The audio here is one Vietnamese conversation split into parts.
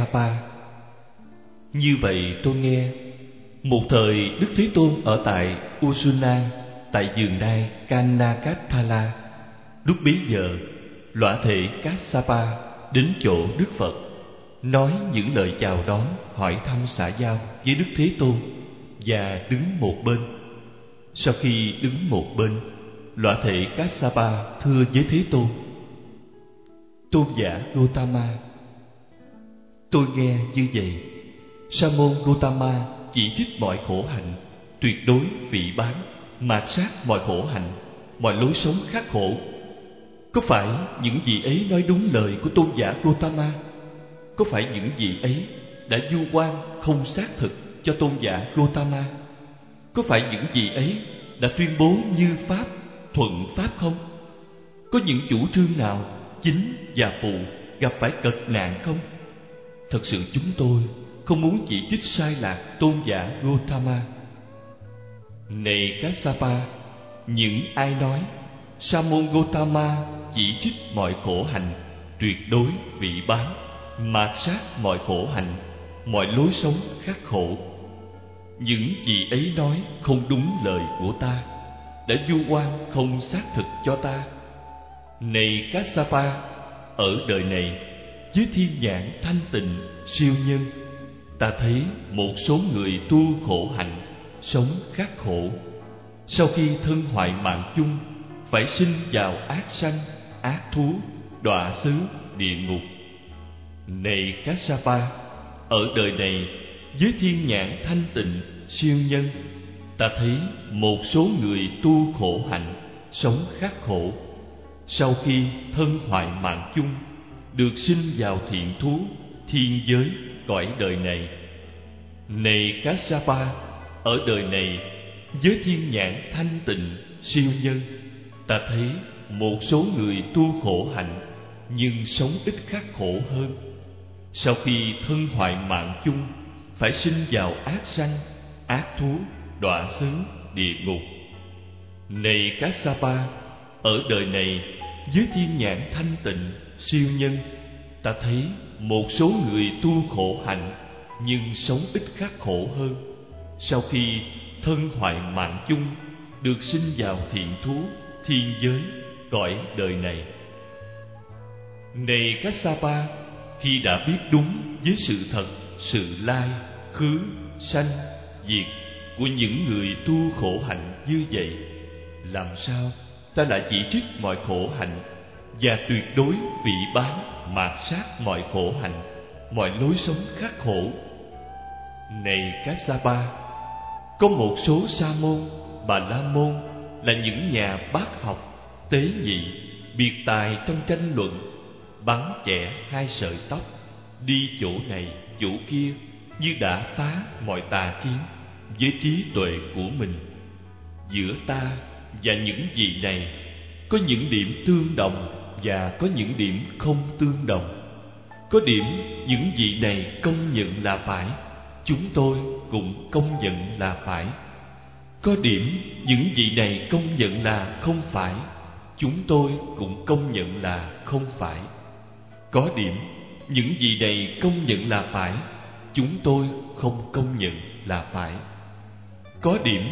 Kassapa Như vậy tôi nghe, Một thời Đức Thế Tôn ở tại Usuna Tại vườn đai Kanakathala Lúc bấy giờ, Lõa thể Kassapa Đến chỗ Đức Phật, Nói những lời chào đón, Hỏi thăm xã giao với Đức Thế Tôn Và đứng một bên. Sau khi đứng một bên, Lõa thể Kassapa thưa với Thế Tôn Tôn giả Gautama Tôi nghe như vậy Sa môn Gautama chỉ trích mọi khổ hạnh Tuyệt đối vị bán Mạt sát mọi khổ hạnh Mọi lối sống khắc khổ Có phải những gì ấy nói đúng lời của tôn giả Gautama Có phải những gì ấy đã du quan không xác thực cho tôn giả Gautama Có phải những gì ấy đã tuyên bố như Pháp, thuận Pháp không? Có những chủ trương nào chính và phụ gặp phải cực nạn không? Thật sự chúng tôi không muốn chỉ trích sai lạc tôn giả Gautama. Này Kassapa, những ai nói Sa môn Gautama chỉ trích mọi khổ hạnh, tuyệt đối vị bán, mạt sát mọi khổ hạnh, mọi lối sống khắc khổ. Những gì ấy nói không đúng lời của ta, đã du quan không xác thực cho ta. Này Kassapa, ở đời này với thiên nhãn thanh tịnh, siêu nhân, ta thấy một số người tu khổ hạnh, sống khắc khổ. Sau khi thân hoại mạng chung, phải sinh vào ác sanh, ác thú, đọa xứ, địa ngục. Này kassapa sapa ở đời này với thiên nhãn thanh tịnh, siêu nhân, ta thấy một số người tu khổ hạnh, sống khắc khổ. Sau khi thân hoại mạng chung được sinh vào thiện thú, thiên giới cõi đời này. Này Kassapa ở đời này với thiên nhãn thanh tịnh, siêu nhân, ta thấy một số người tu khổ hạnh, nhưng sống ít khắc khổ hơn. Sau khi thân hoại mạng chung, phải sinh vào ác sanh, ác thú, đọa xứ, địa ngục. Này Kassapa ở đời này dưới thiên nhãn thanh tịnh, siêu nhân, ta thấy một số người tu khổ hạnh, nhưng sống ít khắc khổ hơn. Sau khi thân hoại mạng chung, được sinh vào thiện thú, thiên giới, cõi đời này. Này các sapa khi đã biết đúng với sự thật, sự lai, khứ, sanh, diệt của những người tu khổ hạnh như vậy, làm sao ta lại chỉ trích mọi khổ hạnh, và tuyệt đối vị bán mạt sát mọi khổ hạnh, mọi lối sống khắc khổ. Này các sa ba có một số sa môn, bà la môn là những nhà bác học, tế nhị, biệt tài trong tranh luận, bắn chẻ hai sợi tóc, đi chỗ này chỗ kia như đã phá mọi tà kiến với trí tuệ của mình. Giữa ta và những gì này, có những điểm tương đồng và có những điểm không tương đồng. Có điểm những vị này công nhận là phải, chúng tôi cũng công nhận là phải. Có điểm những vị này công nhận là không phải, chúng tôi cũng công nhận là không phải. Có điểm những vị này công nhận là phải, chúng tôi không công nhận là phải. Có điểm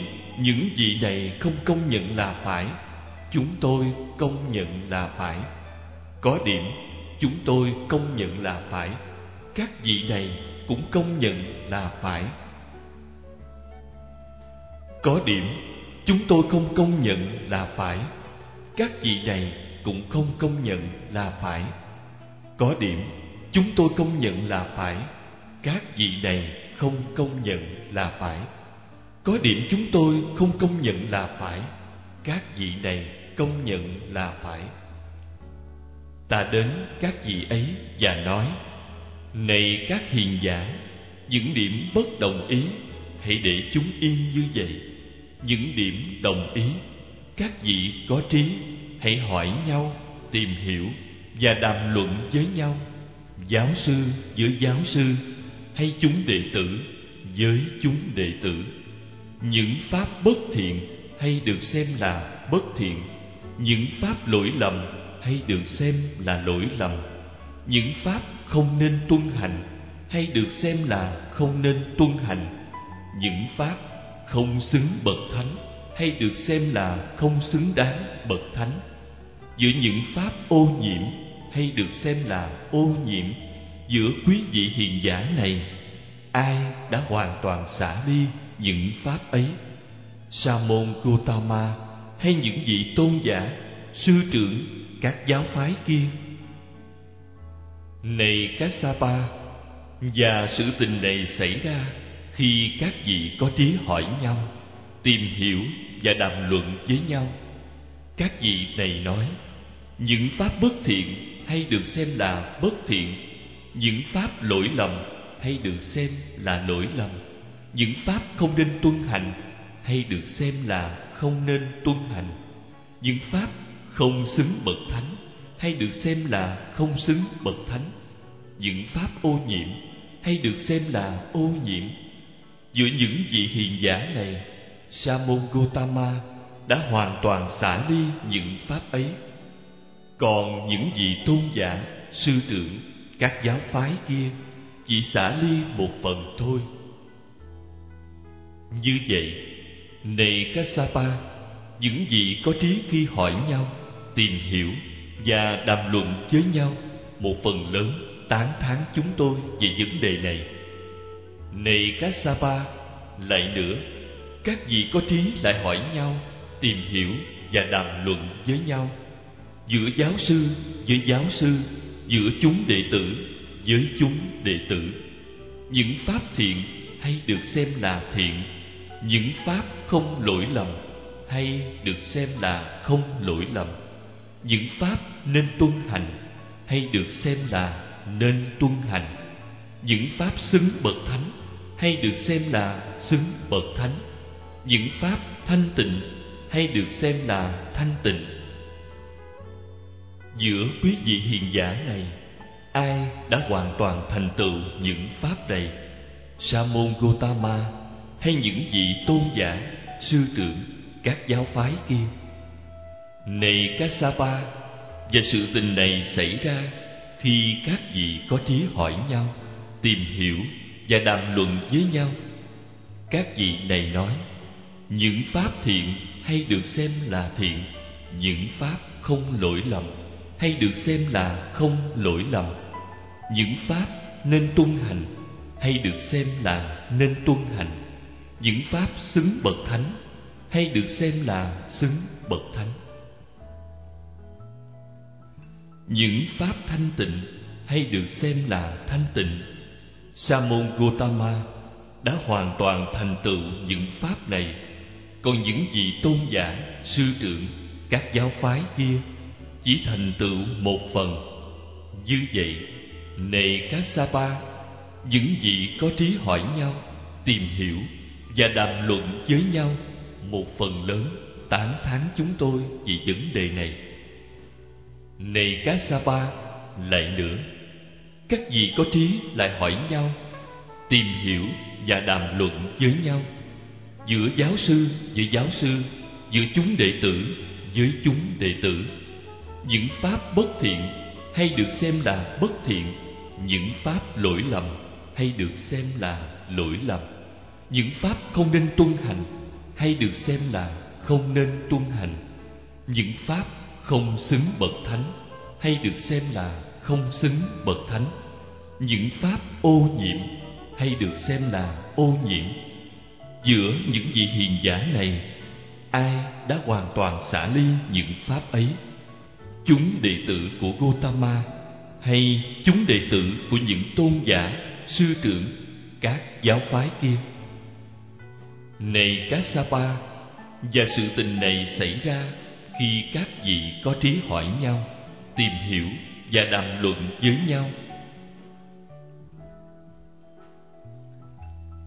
những vị này không công nhận là phải, chúng tôi công nhận là phải. Có điểm, chúng tôi công nhận là phải, các vị này cũng công nhận là phải. Có điểm, chúng tôi không công nhận là phải, các vị này cũng không công nhận là phải. Có điểm, chúng tôi công nhận là phải, các vị này không công nhận là phải có điểm chúng tôi không công nhận là phải. Các vị này công nhận là phải. Ta đến các vị ấy và nói, này các hiền giả, những điểm bất đồng ý, hãy để chúng yên như vậy. Những điểm đồng ý, các vị có trí, hãy hỏi nhau, tìm hiểu và đàm luận với nhau. Giáo sư với giáo sư, hay chúng đệ tử với chúng đệ tử những pháp bất thiện hay được xem là bất thiện. Những pháp lỗi lầm hay được xem là lỗi lầm. Những pháp không nên tuân hành hay được xem là không nên tuân hành. Những pháp không xứng bậc thánh hay được xem là không xứng đáng bậc thánh. Giữa những pháp ô nhiễm hay được xem là ô nhiễm, giữa quý vị hiền giả này ai đã hoàn toàn xả đi những pháp ấy? Sa môn gotama hay những vị tôn giả sư trưởng các giáo phái kia? Này pa, Và sự tình này xảy ra Khi các vị có trí hỏi nhau Tìm hiểu và đàm luận với nhau. Các vị này nói Những pháp bất thiện hay được xem là bất thiện Những pháp lỗi lầm hay được xem là lỗi lầm. Những pháp không nên tuân hành hay được xem là không nên tuân hành. Những pháp không xứng bậc thánh hay được xem là không xứng bậc thánh. Những pháp ô nhiễm hay được xem là ô nhiễm. Giữa những vị hiền giả này sa môn gotama đã hoàn toàn xả đi những pháp ấy. Còn những vị tôn giả, sư trưởng, các giáo phái kia chỉ xả ly một phần thôi. Như vậy, này Kassapa những vị có trí khi hỏi nhau, tìm hiểu và đàm luận với nhau, một phần lớn tán thán chúng tôi về vấn đề này. Này các lại nữa, các vị có trí lại hỏi nhau, tìm hiểu và đàm luận với nhau. Giữa giáo sư với giáo sư, giữa chúng đệ tử với chúng đệ tử. Những pháp thiện hay được xem là thiện, những pháp không lỗi lầm hay được xem là không lỗi lầm. Những pháp nên tuân hành hay được xem là nên tuân hành. Những pháp xứng bậc thánh hay được xem là xứng bậc thánh. Những pháp thanh tịnh hay được xem là thanh tịnh. Giữa quý vị hiền giả này ai đã hoàn toàn thành tựu những pháp này? Sa môn gotama hay những vị tôn giả, sư trưởng, các giáo phái kia? Này kassapa, và sự tình này xảy ra khi các vị có trí hỏi nhau, tìm hiểu và đàm luận với nhau. Các vị này nói, những pháp thiện hay được xem là thiện, những pháp không lỗi lầm hay được xem là không lỗi lầm những pháp nên tuân hành hay được xem là nên tuân hành? Những pháp xứng bậc thánh hay được xem là xứng bậc thánh? Những pháp thanh tịnh hay được xem là thanh tịnh? Sa môn gotama đã hoàn toàn thành tựu những pháp này. Còn những vị tôn giả, sư trưởng, các giáo phái kia chỉ thành tựu một phần. Như vậy này các kassapa những vị có trí hỏi nhau tìm hiểu và đàm luận với nhau một phần lớn tán thán chúng tôi vì vấn đề này này các Kassapa, lại nữa, các vị có trí lại hỏi nhau, tìm hiểu và đàm luận với nhau, giữa giáo sư với giáo sư, giữa chúng đệ tử với chúng đệ tử. Những pháp bất thiện hay được xem là bất thiện, những pháp lỗi lầm hay được xem là lỗi lầm, những pháp không nên tuân hành hay được xem là không nên tuân hành, những pháp không xứng bậc thánh hay được xem là không xứng bậc thánh. Những pháp ô nhiễm hay được xem là ô nhiễm. Giữa những vị hiền giả này ai đã hoàn toàn xả ly những pháp ấy? Chúng đệ tử của Gotama hay chúng đệ tử của những tôn giả sư trưởng các giáo phái kia? Này các sa pa, và sự tình này xảy ra khi các vị có trí hỏi nhau tìm hiểu và đàm luận với nhau.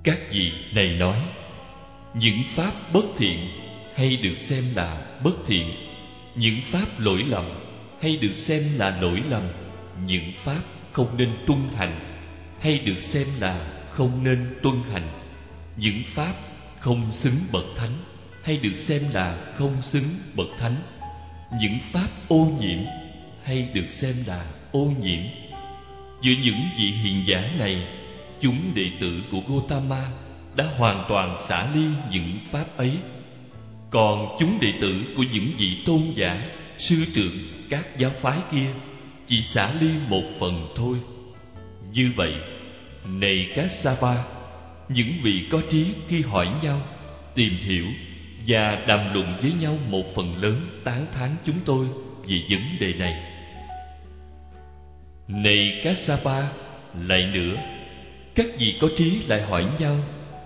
Các vị này nói những pháp bất thiện hay được xem là bất thiện những pháp lỗi lầm hay được xem là lỗi lầm những pháp không nên tuân hành, hay được xem là không nên tuân hành. Những pháp không xứng bậc thánh, hay được xem là không xứng bậc thánh. Những pháp ô nhiễm, hay được xem là ô nhiễm. Giữa những vị hiền giả này, chúng đệ tử của Gotama đã hoàn toàn xả ly những pháp ấy. Còn chúng đệ tử của những vị tôn giả, sư trưởng các giáo phái kia chỉ xả ly một phần thôi. Như vậy, này các sa ba những vị có trí khi hỏi nhau, tìm hiểu và đàm luận với nhau một phần lớn tán thán chúng tôi về vấn đề này. Này các sa ba lại nữa, các vị có trí lại hỏi nhau,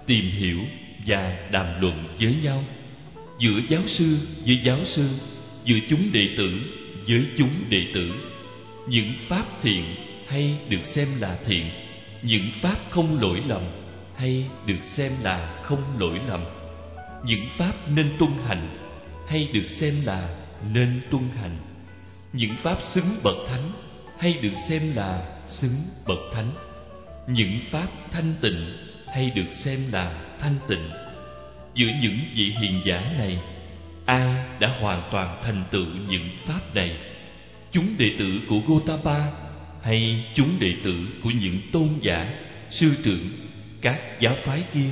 tìm hiểu và đàm luận với nhau. Giữa giáo sư với giáo sư, giữa chúng đệ tử với chúng đệ tử những pháp thiện hay được xem là thiện. Những pháp không lỗi lầm hay được xem là không lỗi lầm. Những pháp nên tuân hành hay được xem là nên tuân hành. Những pháp xứng bậc thánh hay được xem là xứng bậc thánh. Những pháp thanh tịnh hay được xem là thanh tịnh. Giữa những vị hiền giả này, ai đã hoàn toàn thành tựu những pháp này? Chúng đệ tử của Gotapa hay chúng đệ tử của những tôn giả, sư trưởng, các giáo phái kia?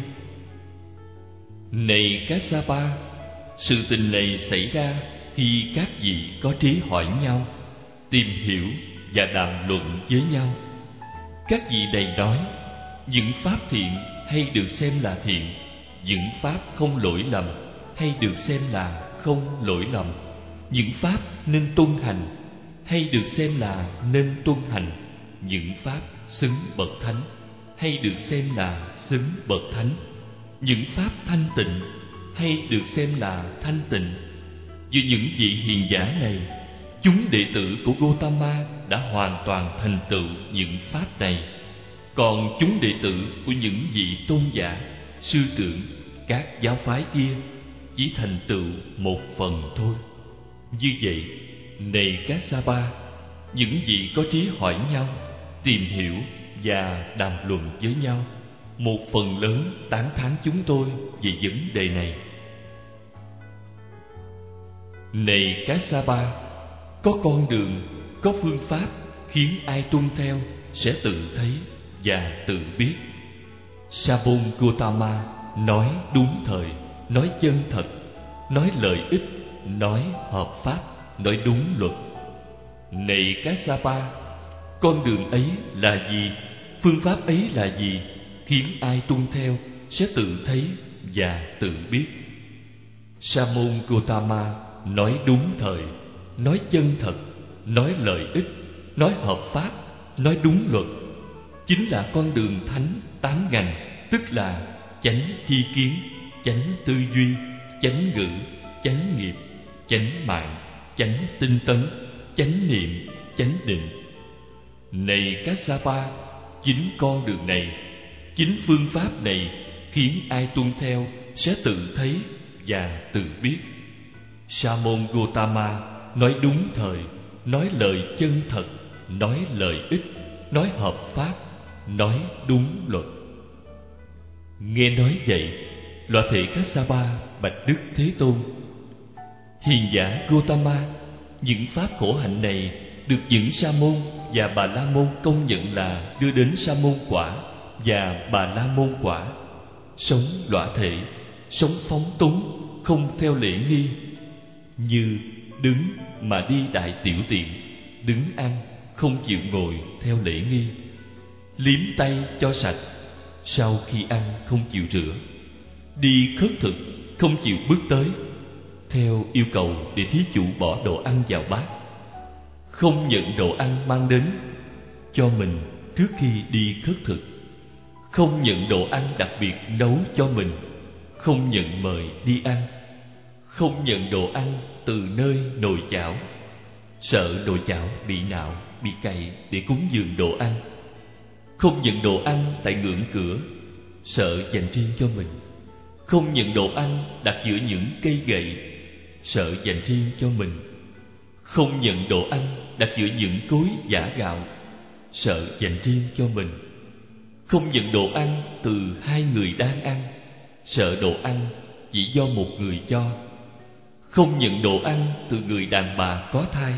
Này các Sapa sự tình này xảy ra khi các vị có trí hỏi nhau, tìm hiểu và đàm luận với nhau. Các vị đầy nói, những pháp thiện hay được xem là thiện, những pháp không lỗi lầm hay được xem là không lỗi lầm, những pháp nên tuân hành hay được xem là nên tuân hành, những pháp xứng bậc thánh, hay được xem là xứng bậc thánh, những pháp thanh tịnh, hay được xem là thanh tịnh. Giữa những vị hiền giả này, chúng đệ tử của Gotama đã hoàn toàn thành tựu những pháp này. Còn chúng đệ tử của những vị tôn giả, sư trưởng, các giáo phái kia chỉ thành tựu một phần thôi. Như vậy này các sa ba, những vị có trí hỏi nhau, tìm hiểu và đàm luận với nhau, một phần lớn tán thán chúng tôi về vấn đề này. Này các sa ba, có con đường, có phương pháp khiến ai tuân theo sẽ tự thấy và tự biết. Sabun Gautama nói đúng thời, nói chân thật, nói lợi ích, nói hợp pháp nói đúng luật. Này các sapa con đường ấy là gì? Phương pháp ấy là gì? Khiến ai tuân theo sẽ tự thấy và tự biết. Sa môn gotama nói đúng thời, nói chân thật, nói lợi ích, nói hợp pháp, nói đúng luật. Chính là con đường thánh tám ngành, tức là chánh tri kiến, chánh tư duy, chánh ngữ, chánh nghiệp, chánh mạng chánh tinh tấn, chánh niệm, chánh định. Này các sa pa chính con đường này, chính phương pháp này khiến ai tuân theo sẽ tự thấy và tự biết. Sa môn gotama nói đúng thời, nói lời chân thật, nói lời ích, nói hợp pháp, nói đúng luật. Nghe nói vậy Loại thị Kassapa bạch Đức Thế Tôn Hiền giả Gotama Những pháp khổ hạnh này Được những sa môn và bà la môn công nhận là Đưa đến sa môn quả và bà la môn quả. Sống lõa thể, Sống phóng túng, Không theo lễ nghi, Như đứng mà đi đại tiểu tiện, Đứng ăn, Không chịu ngồi theo lễ nghi. Liếm tay cho sạch, Sau khi ăn không chịu rửa. Đi khất thực, không chịu bước tới theo yêu cầu để thí chủ bỏ đồ ăn vào bát. Không nhận đồ ăn mang đến cho mình trước khi đi khất thực. Không nhận đồ ăn đặc biệt nấu cho mình. Không nhận mời đi ăn. Không nhận đồ ăn từ nơi nồi chảo. Sợ nồi chảo bị nạo, bị cày để cúng dường đồ ăn. Không nhận đồ ăn tại ngưỡng cửa, sợ dành riêng cho mình. Không nhận đồ ăn đặt giữa những cây gậy sợ dành riêng cho mình. Không nhận đồ ăn đặt giữa những cối giả gạo, sợ dành riêng cho mình. Không nhận đồ ăn từ hai người đang ăn, sợ đồ ăn chỉ do một người cho. Không nhận đồ ăn từ người đàn bà có thai,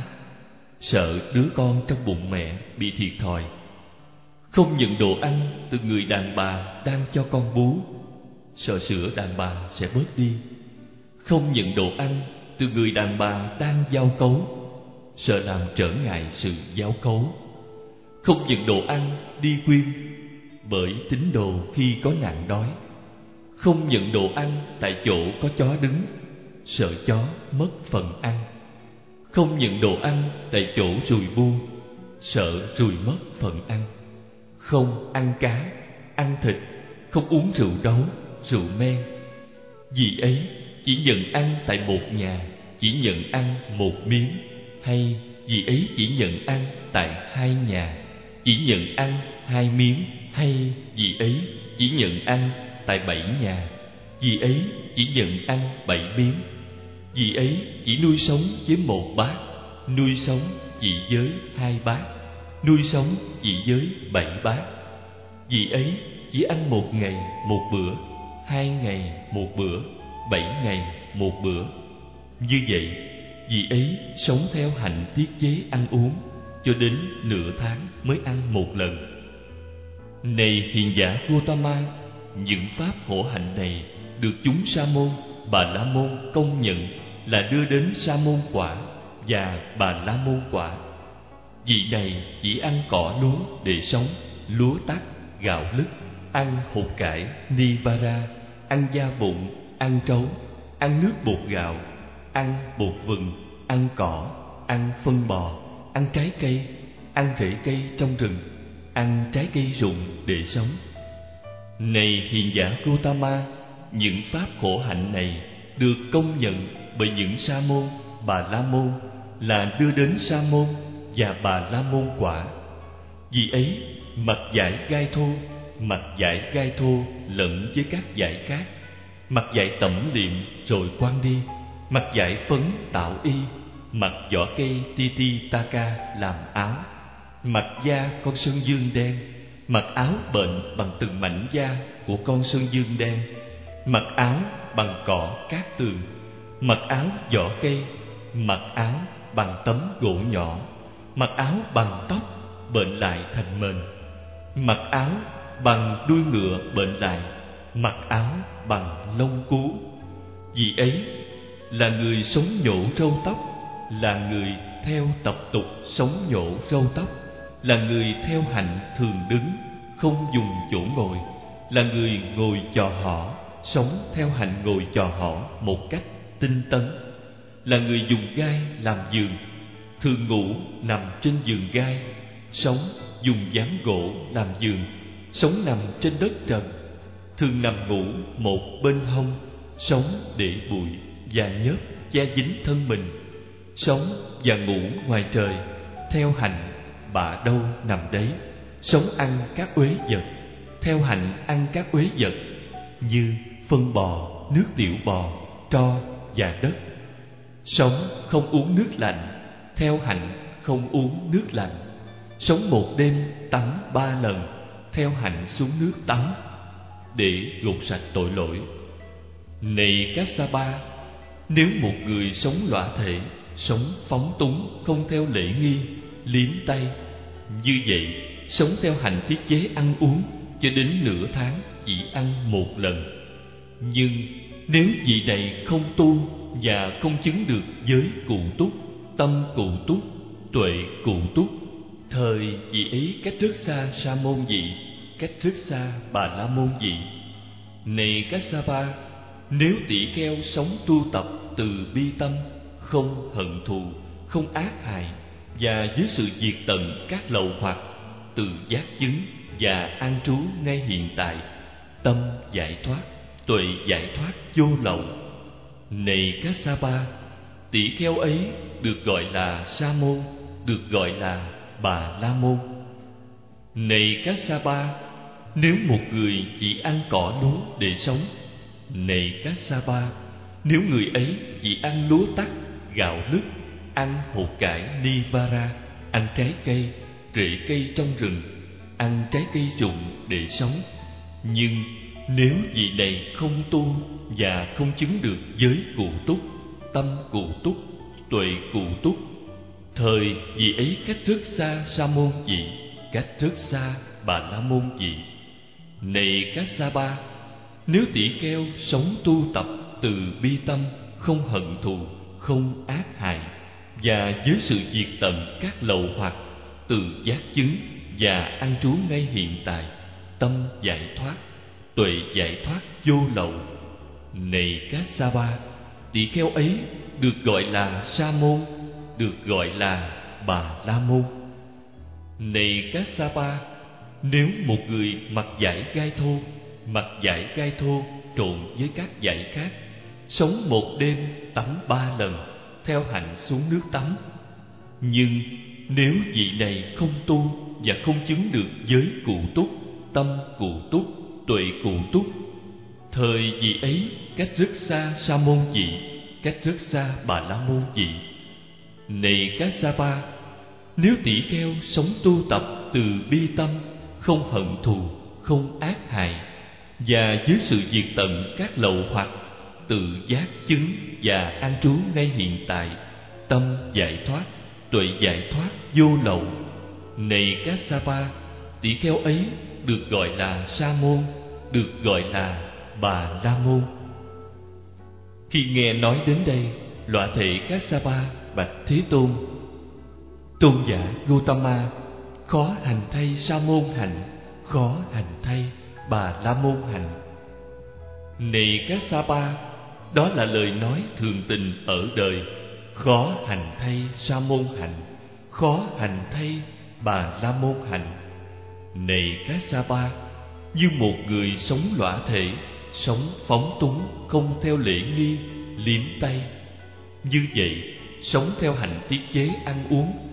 sợ đứa con trong bụng mẹ bị thiệt thòi. Không nhận đồ ăn từ người đàn bà đang cho con bú, Sợ sữa đàn bà sẽ bớt đi. Không nhận đồ ăn từ người đàn bà đang giao cấu Sợ làm trở ngại sự giáo cấu. Không nhận đồ ăn đi quyên Bởi tín đồ khi có nạn đói. Không nhận đồ ăn tại chỗ có chó đứng Sợ chó mất phần ăn. Không nhận đồ ăn tại chỗ rùi bu Sợ rùi mất phần ăn. Không ăn cá, ăn thịt Không uống rượu đấu, rượu men. Vì ấy chỉ nhận ăn tại một nhà, Chỉ nhận ăn một miếng, Hay vì ấy chỉ nhận ăn tại hai nhà, Chỉ nhận ăn hai miếng, Hay vì ấy chỉ nhận ăn tại bảy nhà, Vì ấy chỉ nhận ăn bảy miếng, Vì ấy chỉ nuôi sống với một bát, Nuôi sống chỉ với hai bát, Nuôi sống chỉ với bảy bát, Vì ấy chỉ ăn một ngày một bữa, Hai ngày một bữa. Bảy ngày một bữa. Như vậy vị ấy sống theo hạnh tiết chế ăn uống Cho đến nửa tháng mới ăn một lần. Này hiền giả Gautama Những pháp khổ hạnh này Được chúng Sa môn, Bà La môn công nhận Là đưa đến Sa môn quả Và Bà La môn quả. Vị này chỉ ăn cỏ lúa để sống Lúa tắt gạo lứt Ăn hột cải, nivara Ăn da bụng, ăn trấu Ăn nước bột gạo Ăn bột vừng, ăn cỏ Ăn phân bò, ăn trái cây Ăn rễ cây trong rừng Ăn trái cây rụng để sống. Này hiền giả Gautama Những pháp khổ hạnh này Được công nhận bởi những sa môn, bà la môn Là đưa đến sa môn và bà la môn quả. Vì ấy mặt giải gai thô mặt giải gai thô lẫn với các giải khác mặt giải tẩm liệm rồi quăng đi, mặt giải phấn tạo y, mặt vỏ cây ti ti taka làm áo. Mặt da con sơn dương đen mặc áo bệnh bằng từng mảnh da của con sơn dương đen. Mặc áo bằng cỏ cát tường mặc áo vỏ cây mặc áo bằng tấm gỗ nhỏ. Mặc áo bằng tóc bệnh lại thành mền mặc áo bằng đuôi ngựa bệnh lại mặc áo bằng lông cú. Vì ấy, là người sống nhổ râu tóc, là người theo tập tục sống nhổ râu tóc, là người theo hạnh thường đứng, không dùng chỗ ngồi, là người ngồi chò họ sống theo hạnh ngồi chò họ một cách tinh tấn, là người dùng gai làm giường, thường ngủ nằm trên giường gai, sống dùng dáng gỗ làm giường, sống nằm trên đất trần thường nằm ngủ một bên hông, sống để bụi và nhớp che dính thân mình. Sống và ngủ ngoài trời, theo hành bà đâu nằm đấy. Sống ăn các uế vật, theo hành ăn các uế vật, như phân bò, nước tiểu bò, tro và đất. Sống không uống nước lạnh, theo hạnh không uống nước lạnh. Sống một đêm tắm ba lần, theo hạnh xuống nước tắm để gột sạch tội lỗi. Này các sa ba, nếu một người sống lõa thể, sống phóng túng, không theo lễ nghi, liếm tay, như vậy sống theo hành thiết chế ăn uống cho đến nửa tháng chỉ ăn một lần. Nhưng nếu vị này không tu và không chứng được giới cụ túc, tâm cụ túc, tuệ cụ túc, thời vị ấy cách rất xa sa môn vị cách rất xa bà la môn vị này các sa ba nếu tỷ kheo sống tu tập từ bi tâm, không hận thù, không ác hại, và dưới sự diệt tận các lậu hoặc, từ giác chứng và an trú ngay hiện tại, tâm giải thoát, tuệ giải thoát vô lậu. Này các sa ba tỷ kheo ấy được gọi là sa môn, được gọi là bà la môn này các sa ba, nếu một người chỉ ăn cỏ lúa để sống, này các sa ba, nếu người ấy chỉ ăn lúa tắc, gạo lứt, ăn hột cải nivara ăn trái cây, rễ cây trong rừng, ăn trái cây rụng để sống, nhưng nếu vị này không tu và không chứng được giới cụ túc, tâm cụ túc, tuệ cụ túc, thời vị ấy cách rất xa sa môn vị cách rất xa bà la môn gì? Này các sa ba, nếu tỷ kheo sống tu tập từ bi tâm, không hận thù, không ác hại, và với sự diệt tận các lậu hoặc từ giác chứng và ăn trú ngay hiện tại, tâm giải thoát, tuệ giải thoát vô lậu. Này các sa ba, tỷ kheo ấy được gọi là sa môn, được gọi là bà la môn này các sa ba nếu một người mặc giải gai thô, mặc giải gai thô trộn với các giải khác, sống một đêm tắm ba lần, theo hạnh xuống nước tắm. Nhưng nếu vị này không tu và không chứng được giới cụ túc, tâm cụ túc, tuệ cụ túc, thời vị ấy cách rất xa sa môn vị, cách rất xa bà la môn vị. Này các sa ba nếu tỷ kheo sống tu tập từ bi tâm, không hận thù, không ác hại, và dưới sự diệt tận các lậu hoặc tự giác chứng và an trú ngay hiện tại, tâm giải thoát, tuệ giải thoát vô lậu. Này các sa pa tỷ kheo ấy được gọi là sa môn, được gọi là bà la môn. Khi nghe nói đến đây loại thể các sa pa bạch thế tôn tôn giả Gautama khó hành thay sa môn hạnh khó hành thay bà la môn hạnh này các sa ba đó là lời nói thường tình ở đời. Khó hành thay sa môn hạnh khó hành thay bà la môn hạnh này các sa ba như một người sống lõa thể, sống phóng túng, không theo lễ nghi, liếm tay. Như vậy, sống theo hành tiết chế ăn uống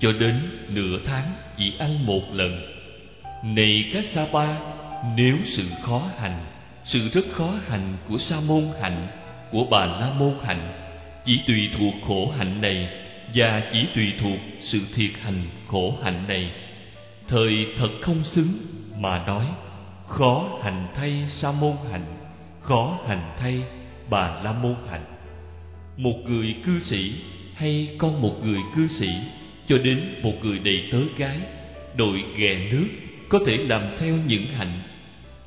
cho đến nửa tháng chỉ ăn một lần. Này các sa pa nếu sự khó hành, sự rất khó hành của sa môn hạnh, của bà la môn hạnh, chỉ tùy thuộc khổ hạnh này và chỉ tùy thuộc sự thiệt hành khổ hạnh này, thời thật không xứng mà nói, khó hành thay sa môn hạnh, khó hành thay bà la môn hạnh. Một người cư sĩ hay con một người cư sĩ cho đến một người đầy tớ gái, đội ghè nước, có thể làm theo những hạnh.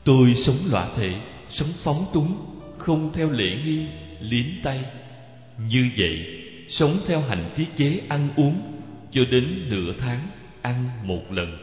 Tôi sống lõa thể, sống phóng túng, không theo lễ nghi, liếm tay. Như vậy, sống theo hành tiết chế ăn uống, cho đến nửa tháng ăn một lần.